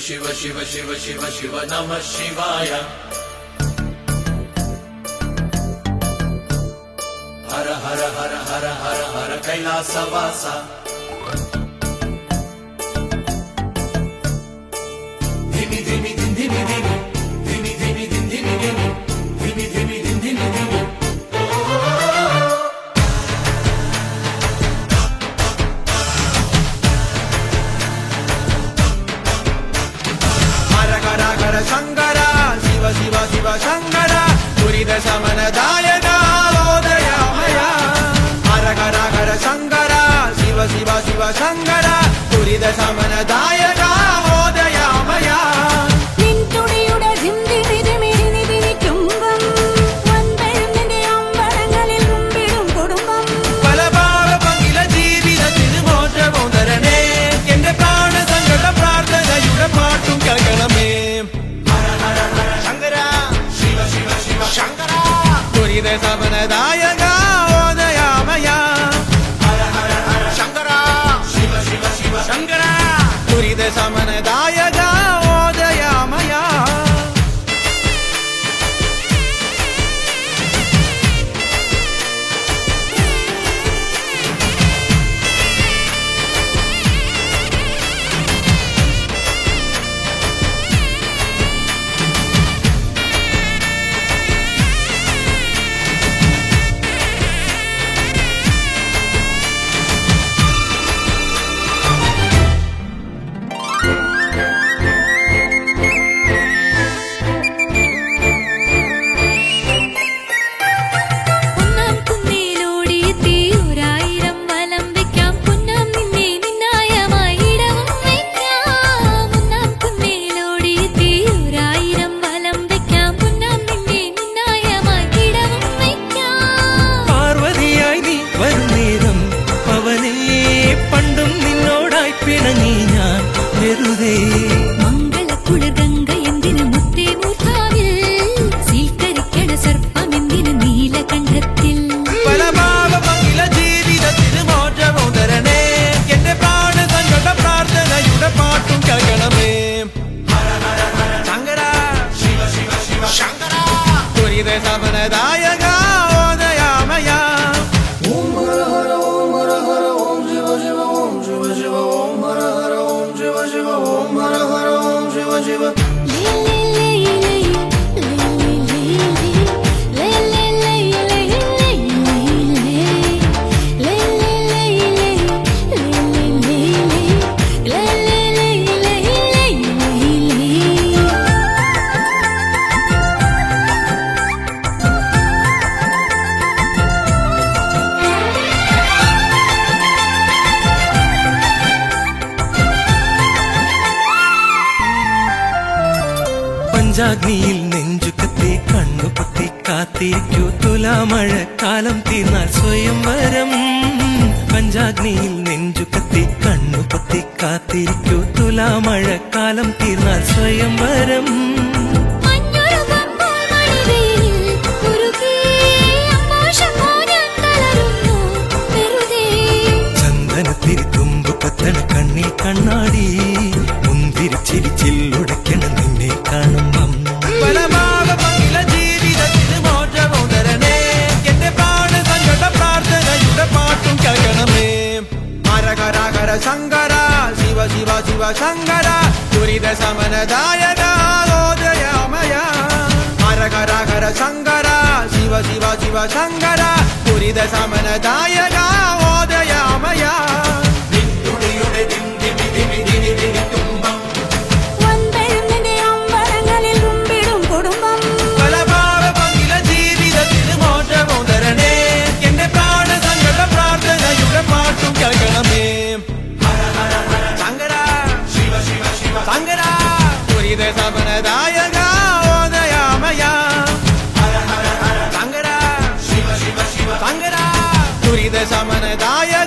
शिव शिव शिव शिव शिव नमः शिवाय। हर हर हर हर हर हर कैलासवासा சங்கர துரித சமன தாயகா ஹோதயாமயா நின்துடியுட சிந்தி மிதிமிதி நிதி கும்பம். வந்தழும் நிதி அம்பலங்களில் கும்பிடும் குடும்பம். பலபாவ பங்கில ஜீவித திருமோற்ற போதரனே என்ற பிராண சங்கட பிரார்த்தனையுட பாட்டும் கேட்கணமே. சங்கரா. சிவ சிவ never പഞ്ചാഗ്നിയിൽ നെഞ്ചുക്കത്തി കണ്ണു കുത്തി കാത്തിരിക്കൂ തുലാമഴക്കാലം തീർന്നാൽ സ്വയംവരം പഞ്ചാഗ്നിയിൽ നെഞ്ചുക്കത്തി കണ്ണു കുത്തി കാത്തിരിക്കൂ തുലാമഴക്കാലം തീർന്നാൽ സ്വയംവരം ചന്ദനത്തിരി തുമ്പ് പത്തണ കണ്ണിൽ കണ്ണാടി മുന്തിരി ചിരിച്ചിൽ ഉടയ്ക്കണം సంగర దురిద సమనదాయన గోదయామయ హర హర హర శంకర శివ శివ శివ శంకర దురిద సమనదాయన இத சமரதாயகா ஓதயாமயா தங்கடா தங்கடா துரித சமனதாய